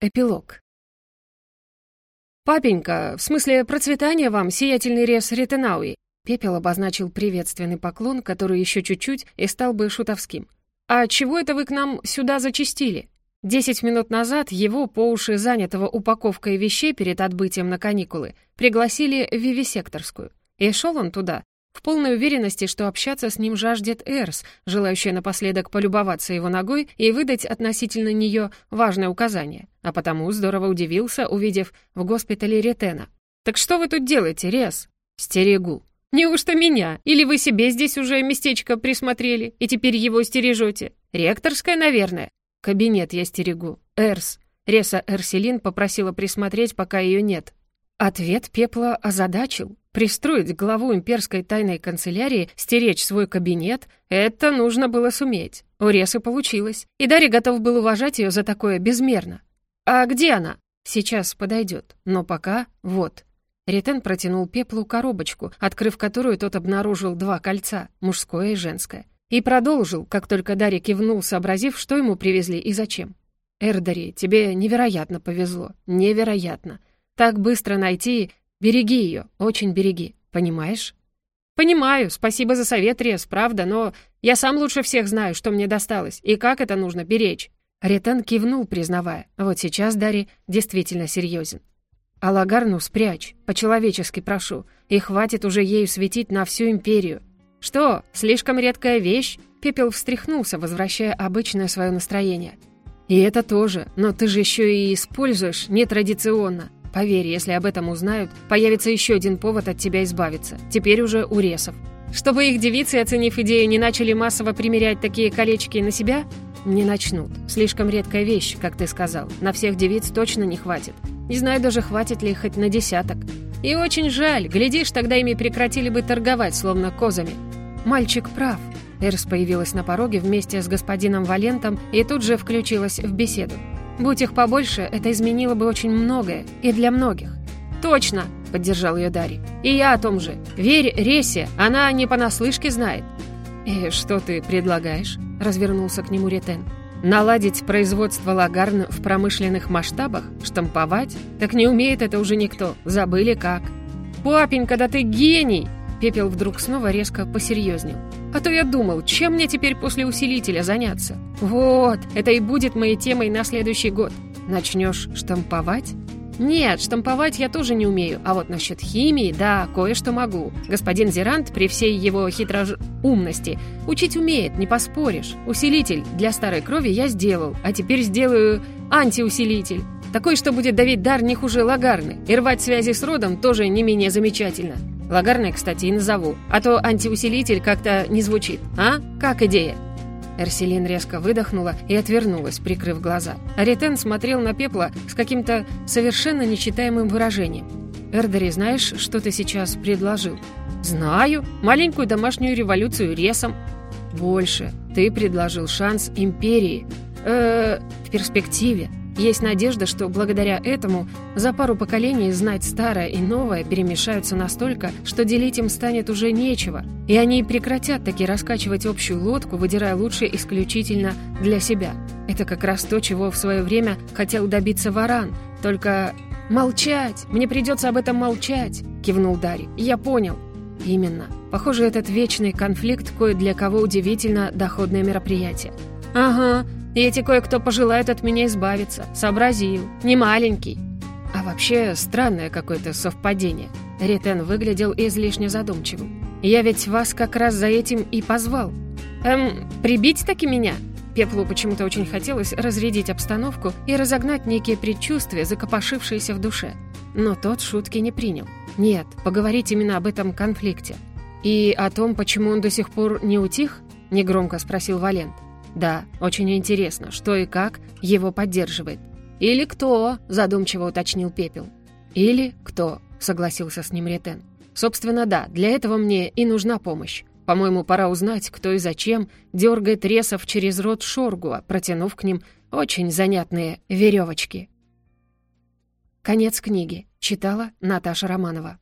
Эпилог. «Папенька, в смысле процветания вам, сиятельный рез Ретенауи!» Пепел обозначил приветственный поклон, который еще чуть-чуть и стал бы шутовским. «А чего это вы к нам сюда зачистили?» Десять минут назад его, по уши занятого упаковкой вещей перед отбытием на каникулы, пригласили в вивисекторскую. И шел он туда, в полной уверенности, что общаться с ним жаждет Эрс, желающая напоследок полюбоваться его ногой и выдать относительно нее важное указание. А потому здорово удивился, увидев в госпитале Ретена. «Так что вы тут делаете, Рес?» «Стерегу». «Неужто меня? Или вы себе здесь уже местечко присмотрели и теперь его стережете? Ректорская, наверное?» «Кабинет я стерегу. Эрс». Реса Эрселин попросила присмотреть, пока ее нет. Ответ Пепла озадачил. Пристроить главу имперской тайной канцелярии, стеречь свой кабинет — это нужно было суметь. У Ресы получилось. И Дарья готов был уважать ее за такое безмерно. «А где она?» «Сейчас подойдет. Но пока вот». Ретен протянул Пеплу коробочку, открыв которую тот обнаружил два кольца, мужское и женское. И продолжил, как только Дарья кивнул, сообразив, что ему привезли и зачем. «Эрдари, тебе невероятно повезло. Невероятно. Так быстро найти Береги ее, очень береги, понимаешь? Понимаю, спасибо за совет, Рес, правда, но я сам лучше всех знаю, что мне досталось и как это нужно беречь. Ретан кивнул, признавая, вот сейчас Дарри действительно серьезен. «Алагарну спрячь, по-человечески прошу, и хватит уже ею светить на всю империю». «Что, слишком редкая вещь?» Пепел встряхнулся, возвращая обычное свое настроение. «И это тоже, но ты же еще и используешь нетрадиционно. Поверь, если об этом узнают, появится еще один повод от тебя избавиться. Теперь уже у ресов. Чтобы их девицы, оценив идею, не начали массово примерять такие колечки на себя? Не начнут. Слишком редкая вещь, как ты сказал. На всех девиц точно не хватит. Не знаю даже, хватит ли хоть на десяток. И очень жаль. Глядишь, тогда ими прекратили бы торговать, словно козами. Мальчик прав. Эрс появилась на пороге вместе с господином Валентом и тут же включилась в беседу. Будь их побольше, это изменило бы очень многое, и для многих. «Точно!» — поддержал ее Дарий. «И я о том же. Верь Ресе, она не понаслышке знает». «И что ты предлагаешь?» — развернулся к нему Ретен. «Наладить производство лагарн в промышленных масштабах? Штамповать? Так не умеет это уже никто. Забыли как». «Папенька, да ты гений!» Пепел вдруг снова резко посерьезнел. А то я думал, чем мне теперь после усилителя заняться? Вот, это и будет моей темой на следующий год. Начнешь штамповать? Нет, штамповать я тоже не умею, а вот насчет химии, да, кое-что могу. Господин Зерант, при всей его хитрож... умности, учить умеет, не поспоришь. Усилитель для старой крови я сделал, а теперь сделаю антиусилитель. Такой, что будет давить дар не хуже лагарны, и рвать связи с родом тоже не менее замечательно. Лагарной, кстати, и назову, а то антиусилитель как-то не звучит, а? Как идея?» Эрселин резко выдохнула и отвернулась, прикрыв глаза. Аритен смотрел на пепла с каким-то совершенно нечитаемым выражением. «Эрдери, знаешь, что ты сейчас предложил?» «Знаю. Маленькую домашнюю революцию ресом». «Больше. Ты предложил шанс империи. Э, -э в перспективе. Есть надежда, что благодаря этому за пару поколений знать старое и новое перемешаются настолько, что делить им станет уже нечего, и они прекратят таки раскачивать общую лодку, выдирая лучшее исключительно для себя. Это как раз то, чего в свое время хотел добиться Варан, только «Молчать! Мне придется об этом молчать!» — кивнул Дарий. «Я понял». «Именно. Похоже, этот вечный конфликт кое для кого удивительно доходное мероприятие». «Ага, и эти кое-кто пожелают от меня избавиться. Сообразил. Не маленький. А вообще, странное какое-то совпадение. Ретен выглядел излишне задумчивым. Я ведь вас как раз за этим и позвал. Эм, прибить таки меня? Пеплу почему-то очень хотелось разрядить обстановку и разогнать некие предчувствия, закопошившиеся в душе. Но тот шутки не принял. Нет, поговорить именно об этом конфликте. «И о том, почему он до сих пор не утих?» — негромко спросил Валент. Да, очень интересно, что и как его поддерживает. «Или кто?» – задумчиво уточнил Пепел. «Или кто?» – согласился с ним Ретен. «Собственно, да, для этого мне и нужна помощь. По-моему, пора узнать, кто и зачем дергает ресов через рот Шоргуа, протянув к ним очень занятные веревочки». Конец книги. Читала Наташа Романова.